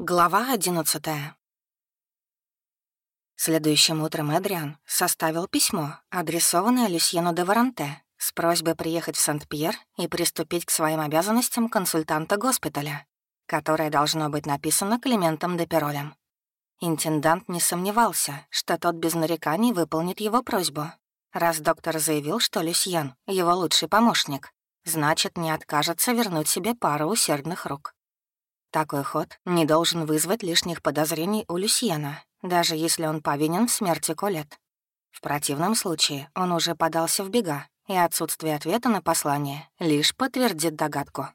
Глава одиннадцатая. Следующим утром Эдриан составил письмо, адресованное Люсьену де Варанте, с просьбой приехать в Сент-Пьер и приступить к своим обязанностям консультанта госпиталя, которое должно быть написано Климентом де Перолем. Интендант не сомневался, что тот без нареканий выполнит его просьбу. Раз доктор заявил, что Люсьен — его лучший помощник, значит, не откажется вернуть себе пару усердных рук. Такой ход не должен вызвать лишних подозрений у Люсьена, даже если он повинен в смерти Колет. В противном случае он уже подался в бега, и отсутствие ответа на послание лишь подтвердит догадку.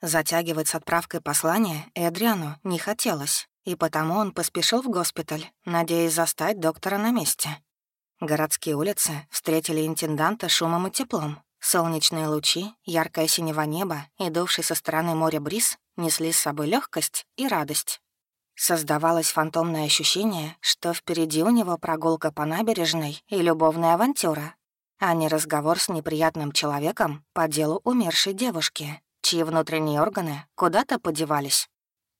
Затягивать с отправкой послания Эдриану не хотелось, и потому он поспешил в госпиталь, надеясь застать доктора на месте. Городские улицы встретили интенданта шумом и теплом. Солнечные лучи, яркое синего неба и дувший со стороны моря бриз несли с собой легкость и радость. Создавалось фантомное ощущение, что впереди у него прогулка по набережной и любовная авантюра, а не разговор с неприятным человеком по делу умершей девушки, чьи внутренние органы куда-то подевались.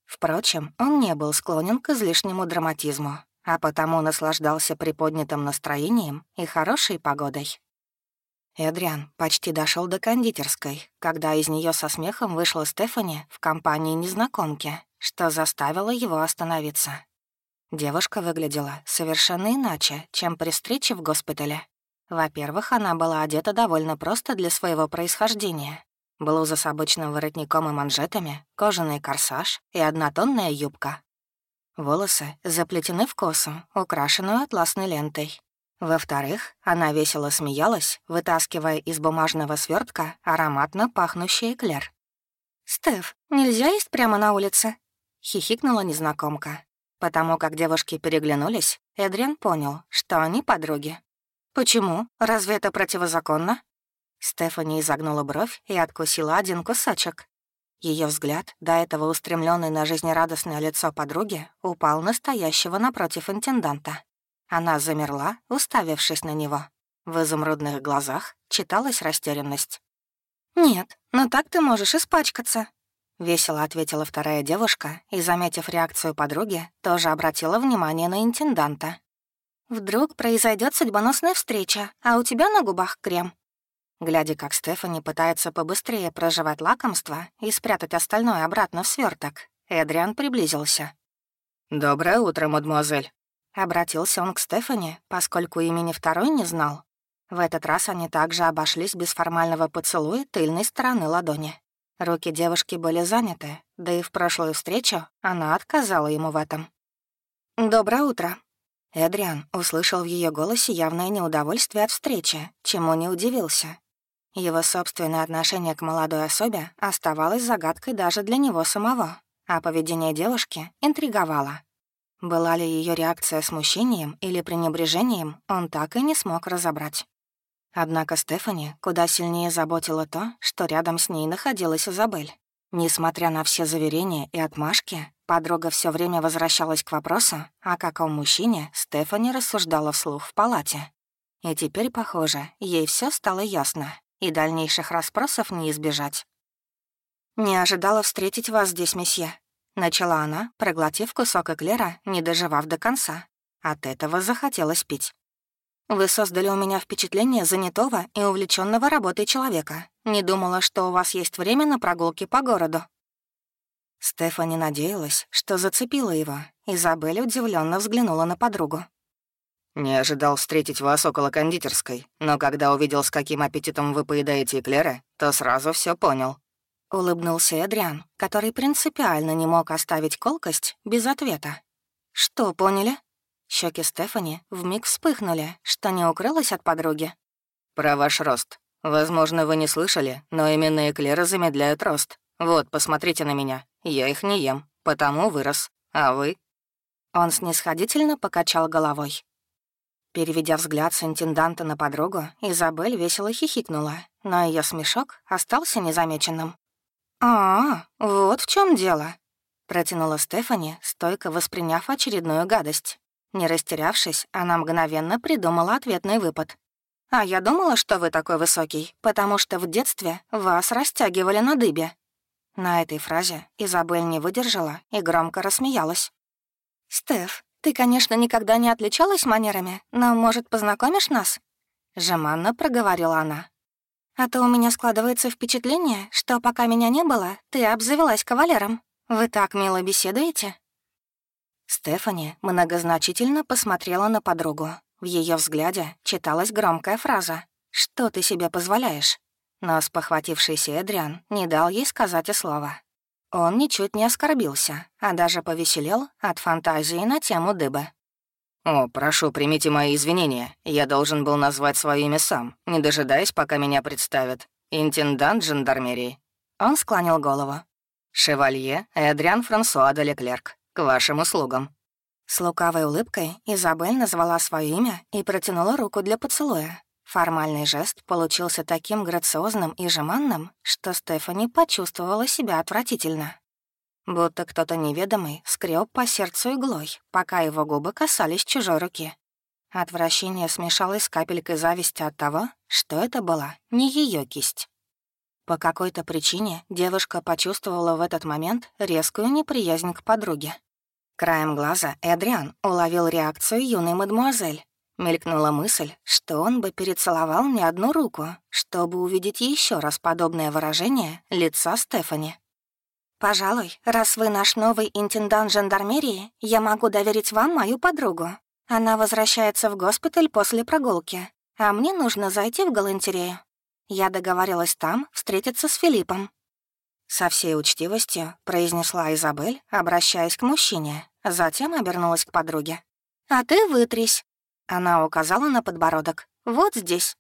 Впрочем, он не был склонен к излишнему драматизму, а потому наслаждался приподнятым настроением и хорошей погодой. Эдриан почти дошел до кондитерской, когда из нее со смехом вышла Стефани в компании незнакомки, что заставило его остановиться. Девушка выглядела совершенно иначе, чем при встрече в госпитале. Во-первых, она была одета довольно просто для своего происхождения. Блуза с обычным воротником и манжетами, кожаный корсаж и однотонная юбка. Волосы заплетены в косу, украшенную атласной лентой, во-вторых, она весело смеялась, вытаскивая из бумажного свертка ароматно пахнущий эклер. «Стеф, нельзя есть прямо на улице?» — хихикнула незнакомка. Потому как девушки переглянулись, Эдриан понял, что они подруги. «Почему? Разве это противозаконно?» Стефани изогнула бровь и откусила один кусочек. Ее взгляд, до этого устремленный на жизнерадостное лицо подруги, упал настоящего напротив интенданта. Она замерла, уставившись на него. В изумрудных глазах читалась растерянность. «Нет, но так ты можешь испачкаться», — весело ответила вторая девушка и, заметив реакцию подруги, тоже обратила внимание на интенданта. «Вдруг произойдет судьбоносная встреча, а у тебя на губах крем». Глядя, как Стефани пытается побыстрее проживать лакомство и спрятать остальное обратно в сверток, Эдриан приблизился. «Доброе утро, мадемуазель», Обратился он к Стефани, поскольку имени второй не знал. В этот раз они также обошлись без формального поцелуя тыльной стороны ладони. Руки девушки были заняты, да и в прошлую встречу она отказала ему в этом. «Доброе утро». Эдриан услышал в ее голосе явное неудовольствие от встречи, чему не удивился. Его собственное отношение к молодой особе оставалось загадкой даже для него самого, а поведение девушки интриговало. Была ли ее реакция смущением или пренебрежением, он так и не смог разобрать. Однако Стефани куда сильнее заботило то, что рядом с ней находилась Изабель. Несмотря на все заверения и отмашки, подруга все время возвращалась к вопросу, о каком мужчине Стефани рассуждала вслух в палате. И теперь, похоже, ей все стало ясно, и дальнейших расспросов не избежать. «Не ожидала встретить вас здесь, месье», Начала она, проглотив кусок эклера, не доживав до конца. От этого захотелось пить. «Вы создали у меня впечатление занятого и увлеченного работой человека. Не думала, что у вас есть время на прогулки по городу». Стефани надеялась, что зацепила его. Изабель удивленно взглянула на подругу. «Не ожидал встретить вас около кондитерской, но когда увидел, с каким аппетитом вы поедаете эклеры, то сразу все понял. Улыбнулся Эдриан, который принципиально не мог оставить колкость без ответа. «Что, поняли?» Щеки Стефани вмиг вспыхнули, что не укрылась от подруги. «Про ваш рост. Возможно, вы не слышали, но именно эклеры замедляют рост. Вот, посмотрите на меня. Я их не ем, потому вырос. А вы?» Он снисходительно покачал головой. Переведя взгляд с интенданта на подругу, Изабель весело хихикнула, но ее смешок остался незамеченным. «А, вот в чем дело», — протянула Стефани, стойко восприняв очередную гадость. Не растерявшись, она мгновенно придумала ответный выпад. «А я думала, что вы такой высокий, потому что в детстве вас растягивали на дыбе». На этой фразе Изабель не выдержала и громко рассмеялась. «Стеф, ты, конечно, никогда не отличалась манерами, но, может, познакомишь нас?» Жеманно проговорила она. «А то у меня складывается впечатление, что пока меня не было, ты обзавелась кавалером. Вы так мило беседуете?» Стефани многозначительно посмотрела на подругу. В ее взгляде читалась громкая фраза «Что ты себе позволяешь?». Но спохватившийся Эдриан не дал ей сказать и слова. Он ничуть не оскорбился, а даже повеселел от фантазии на тему дыбы. «О, прошу, примите мои извинения. Я должен был назвать свое имя сам, не дожидаясь, пока меня представят. Интендант жандармерии». Он склонил голову. «Шевалье Эдриан Франсуа де Леклерк. К вашим услугам». С лукавой улыбкой Изабель назвала свое имя и протянула руку для поцелуя. Формальный жест получился таким грациозным и жеманным, что Стефани почувствовала себя отвратительно. Будто кто-то неведомый скреб по сердцу иглой, пока его губы касались чужой руки. Отвращение смешалось с капелькой зависти от того, что это была не ее кисть. По какой-то причине девушка почувствовала в этот момент резкую неприязнь к подруге. Краем глаза Эдриан уловил реакцию юной мадемуазель. Мелькнула мысль, что он бы перецеловал не одну руку, чтобы увидеть еще раз подобное выражение лица Стефани. «Пожалуй, раз вы наш новый интендант жандармерии, я могу доверить вам мою подругу. Она возвращается в госпиталь после прогулки, а мне нужно зайти в галантерею. Я договорилась там встретиться с Филиппом». Со всей учтивостью произнесла Изабель, обращаясь к мужчине, затем обернулась к подруге. «А ты вытрись». Она указала на подбородок. «Вот здесь».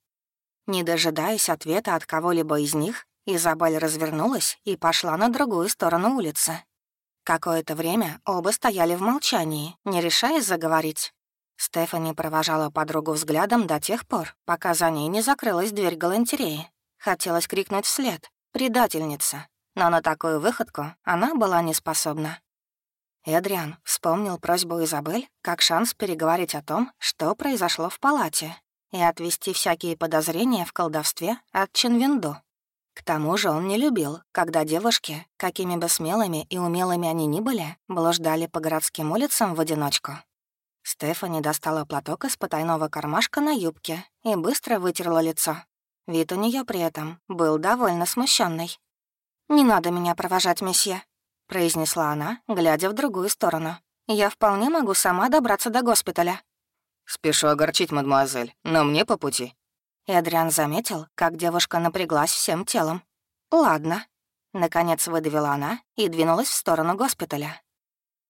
Не дожидаясь ответа от кого-либо из них, Изабель развернулась и пошла на другую сторону улицы. Какое-то время оба стояли в молчании, не решаясь заговорить. Стефани провожала подругу взглядом до тех пор, пока за ней не закрылась дверь галантереи. Хотелось крикнуть вслед «Предательница!», но на такую выходку она была не способна. Эдриан вспомнил просьбу Изабель как шанс переговорить о том, что произошло в палате, и отвести всякие подозрения в колдовстве от Чинвинду. К тому же он не любил, когда девушки, какими бы смелыми и умелыми они ни были, блуждали по городским улицам в одиночку. Стефани достала платок из потайного кармашка на юбке и быстро вытерла лицо. Вид у нее при этом был довольно смущенный. «Не надо меня провожать, месье», — произнесла она, глядя в другую сторону. «Я вполне могу сама добраться до госпиталя». «Спешу огорчить, мадемуазель, но мне по пути». Эдриан заметил, как девушка напряглась всем телом. «Ладно». Наконец выдавила она и двинулась в сторону госпиталя.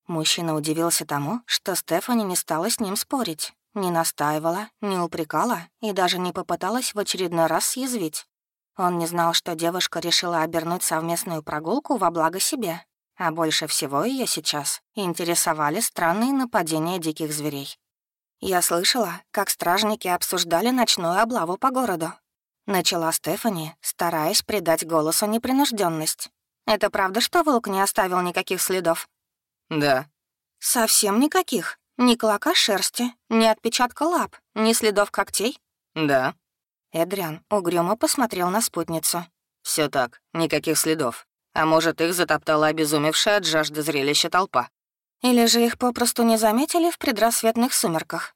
Мужчина удивился тому, что Стефани не стала с ним спорить, не настаивала, не упрекала и даже не попыталась в очередной раз съязвить. Он не знал, что девушка решила обернуть совместную прогулку во благо себе, а больше всего ее сейчас интересовали странные нападения диких зверей. Я слышала, как стражники обсуждали ночную облаву по городу. Начала Стефани, стараясь придать голосу непринужденность. «Это правда, что волк не оставил никаких следов?» «Да». «Совсем никаких? Ни клока шерсти, ни отпечатка лап, ни следов когтей?» «Да». Эдриан угрюмо посмотрел на спутницу. Все так, никаких следов. А может, их затоптала обезумевшая от жажды зрелища толпа. Или же их попросту не заметили в предрассветных сумерках?»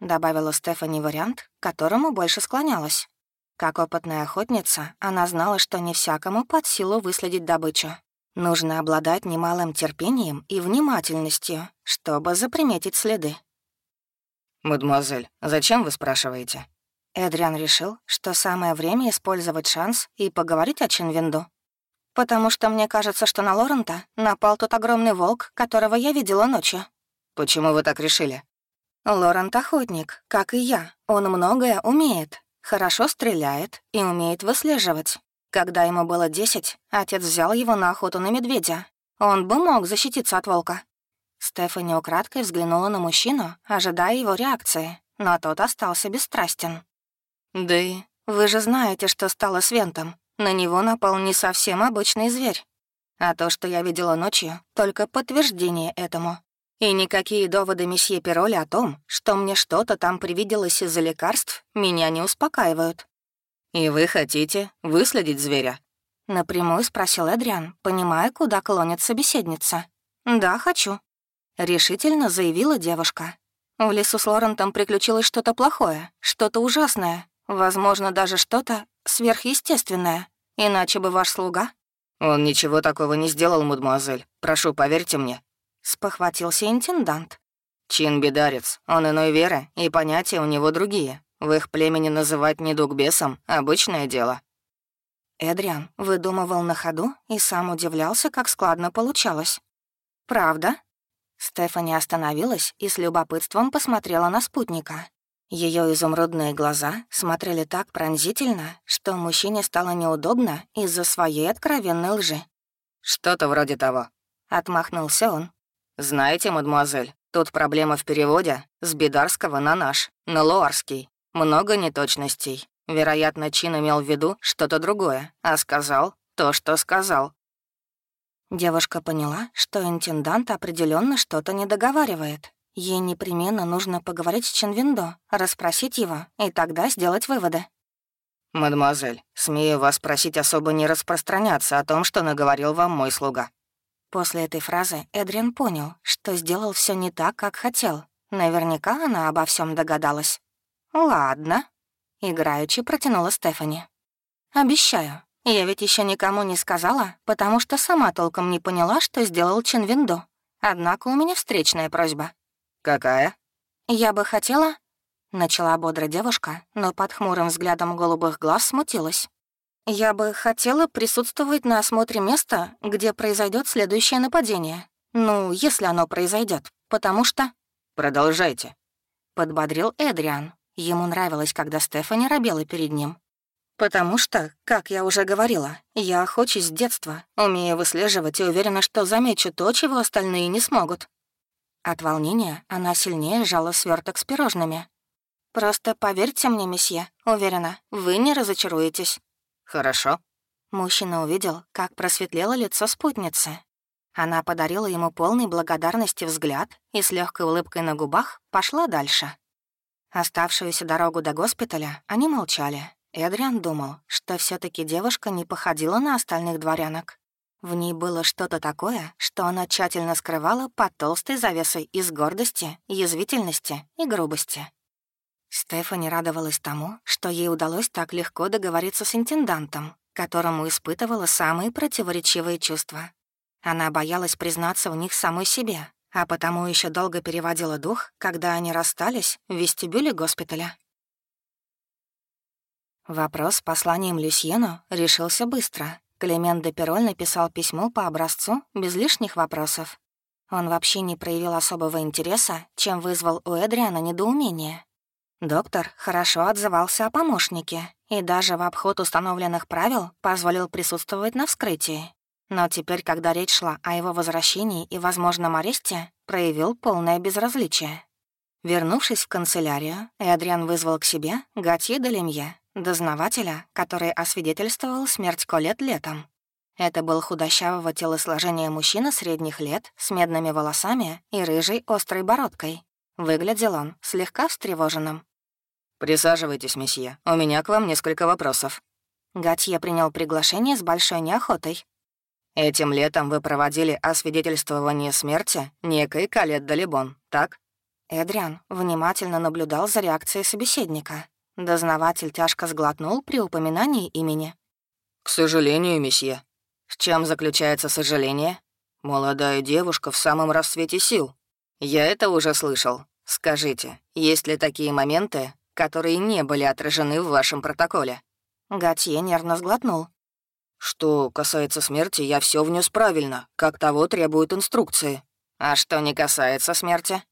Добавила Стефани вариант, к которому больше склонялась. Как опытная охотница, она знала, что не всякому под силу выследить добычу. Нужно обладать немалым терпением и внимательностью, чтобы заприметить следы. «Мадемуазель, зачем вы спрашиваете?» Эдриан решил, что самое время использовать шанс и поговорить о Чинвинду. «Потому что мне кажется, что на Лорента напал тот огромный волк, которого я видела ночью». «Почему вы так решили?» «Лорент — охотник, как и я. Он многое умеет, хорошо стреляет и умеет выслеживать. Когда ему было десять, отец взял его на охоту на медведя. Он бы мог защититься от волка. Стефани украдкой взглянула на мужчину, ожидая его реакции, но тот остался бесстрастен. «Да и вы же знаете, что стало с Вентом. На него напал не совсем обычный зверь. А то, что я видела ночью, только подтверждение этому. И никакие доводы месье Пероли о том, что мне что-то там привиделось из-за лекарств, меня не успокаивают. «И вы хотите выследить зверя?» — напрямую спросил Эдриан, понимая, куда клонит собеседница. «Да, хочу», — решительно заявила девушка. В лесу с Лорентом приключилось что-то плохое, что-то ужасное, возможно, даже что-то сверхъестественное. Иначе бы ваш слуга... «Он ничего такого не сделал, мадемуазель. Прошу, поверьте мне», — спохватился интендант. «Чин бедарец, он иной веры, и понятия у него другие. В их племени называть недуг бесом — обычное дело». Эдриан выдумывал на ходу и сам удивлялся, как складно получалось. «Правда?» Стефани остановилась и с любопытством посмотрела на спутника. Ее изумрудные глаза смотрели так пронзительно, что мужчине стало неудобно из-за своей откровенной лжи. «Что-то вроде того», — отмахнулся он. «Знаете, мадемуазель, тут проблема в переводе с бидарского на наш, на луарский. Много неточностей. Вероятно, Чин имел в виду что-то другое, а сказал то, что сказал. Девушка поняла, что интендант определенно что-то не договаривает. Ей непременно нужно поговорить с Чинвиндо, расспросить его и тогда сделать выводы. «Мадемуазель, смею вас просить особо не распространяться о том, что наговорил вам мой слуга». После этой фразы Эдриан понял, что сделал все не так, как хотел. Наверняка она обо всем догадалась. «Ладно», — играючи протянула Стефани. «Обещаю, я ведь еще никому не сказала, потому что сама толком не поняла, что сделал Чинвинду. Однако у меня встречная просьба. «Какая?» «Я бы хотела...» Начала бодро девушка, но под хмурым взглядом голубых глаз смутилась. «Я бы хотела присутствовать на осмотре места, где произойдет следующее нападение. Ну, если оно произойдет, потому что...» «Продолжайте», — подбодрил Эдриан. Ему нравилось, когда Стефани робела перед ним, Потому что, как я уже говорила, я охочусь с детства, умею выслеживать и уверена, что замечу то, чего остальные не смогут. От волнения она сильнее сжала сверток с пирожными. «Просто поверьте мне, месье, уверена, вы не разочаруетесь». «Хорошо». Мужчина увидел, как просветлело лицо спутницы. Она подарила ему полный благодарности взгляд и с легкой улыбкой на губах пошла дальше. Оставшуюся дорогу до госпиталя они молчали, Эдриан думал, что все таки девушка не походила на остальных дворянок. В ней было что-то такое, что она тщательно скрывала под толстой завесой из гордости, язвительности и грубости. Стефани радовалась тому, что ей удалось так легко договориться с интендантом, которому испытывала самые противоречивые чувства. Она боялась признаться в них самой себе, а потому еще долго переводила дух, когда они расстались в вестибюле госпиталя. Вопрос с посланием Люсьену решился быстро. Клемент де Пероль написал письмо по образцу, без лишних вопросов. Он вообще не проявил особого интереса, чем вызвал у Эдриана недоумение. Доктор хорошо отзывался о помощнике и даже в обход установленных правил позволил присутствовать на вскрытии. Но теперь, когда речь шла о его возвращении и возможном аресте, проявил полное безразличие. Вернувшись в канцелярию, Эдриан вызвал к себе Готье де Лемье, дознавателя, который освидетельствовал смерть Колет летом. Это был худощавого телосложения мужчина средних лет с медными волосами и рыжей острой бородкой. Выглядел он слегка встревоженным. «Присаживайтесь, месье. У меня к вам несколько вопросов». Гатье принял приглашение с большой неохотой. «Этим летом вы проводили освидетельствование смерти некой Калет Далибон, так?» Эдриан внимательно наблюдал за реакцией собеседника. Дознаватель тяжко сглотнул при упоминании имени. «К сожалению, месье». «В чем заключается сожаление?» «Молодая девушка в самом расцвете сил». «Я это уже слышал. Скажите, есть ли такие моменты, которые не были отражены в вашем протоколе?» Готье нервно сглотнул. «Что касается смерти, я все внес правильно, как того требуют инструкции. А что не касается смерти?»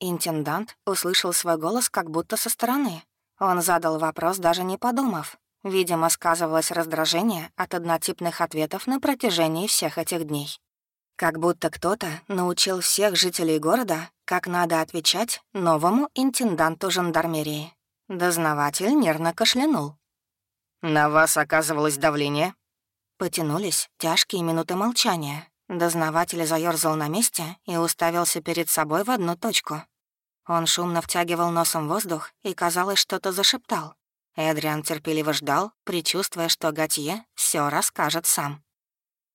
Интендант услышал свой голос как будто со стороны. Он задал вопрос, даже не подумав. Видимо, сказывалось раздражение от однотипных ответов на протяжении всех этих дней. Как будто кто-то научил всех жителей города, как надо отвечать новому интенданту жандармерии. Дознаватель нервно кашлянул. «На вас оказывалось давление?» Потянулись тяжкие минуты молчания. Дознаватель заёрзал на месте и уставился перед собой в одну точку. Он шумно втягивал носом воздух и, казалось, что-то зашептал. Эдриан терпеливо ждал, предчувствуя, что Готье все расскажет сам.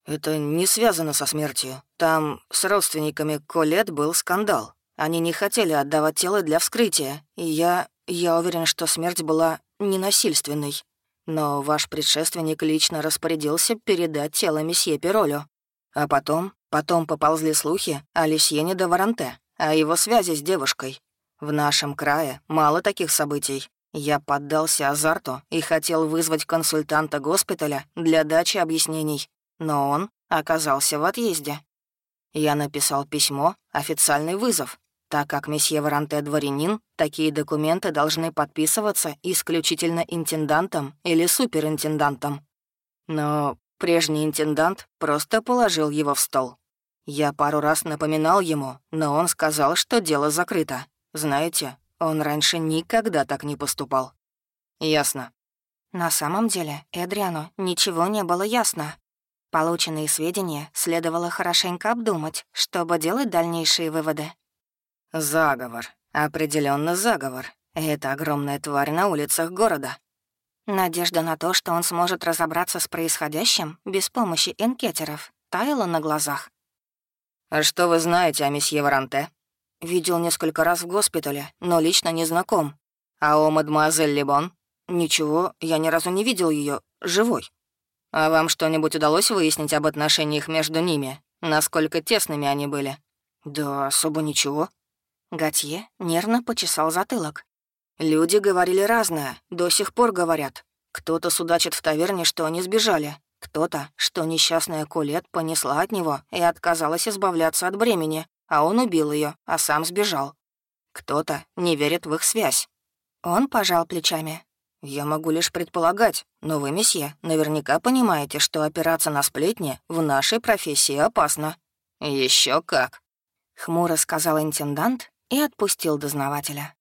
«Это не связано со смертью. Там с родственниками Колет был скандал. Они не хотели отдавать тело для вскрытия, и я... я уверен, что смерть была ненасильственной. Но ваш предшественник лично распорядился передать тело месье Пиролю. А потом, потом поползли слухи о Лисьене де Варанте, о его связи с девушкой. В нашем крае мало таких событий. Я поддался азарту и хотел вызвать консультанта госпиталя для дачи объяснений, но он оказался в отъезде. Я написал письмо, официальный вызов. Так как месье Варанте дворянин, такие документы должны подписываться исключительно интендантом или суперинтендантом. Но прежний интендант просто положил его в стол. Я пару раз напоминал ему, но он сказал, что дело закрыто. Знаете, он раньше никогда так не поступал. Ясно. На самом деле Эдриану ничего не было ясно. Полученные сведения следовало хорошенько обдумать, чтобы делать дальнейшие выводы. Заговор. определенно заговор. Это огромная тварь на улицах города. Надежда на то, что он сможет разобраться с происходящим без помощи энкетеров, таяла на глазах. «А что вы знаете о месье Варанте?» «Видел несколько раз в госпитале, но лично не знаком. А о мадемуазель Лебон?» «Ничего, я ни разу не видел ее живой». «А вам что-нибудь удалось выяснить об отношениях между ними? Насколько тесными они были?» «Да особо ничего». Готье нервно почесал затылок. «Люди говорили разное, до сих пор говорят. Кто-то судачит в таверне, что они сбежали. Кто-то, что несчастная Кулет понесла от него и отказалась избавляться от бремени, а он убил ее, а сам сбежал. Кто-то не верит в их связь». Он пожал плечами. «Я могу лишь предполагать, но вы, месье, наверняка понимаете, что опираться на сплетни в нашей профессии опасно». Еще как», — хмуро сказал интендант и отпустил дознавателя.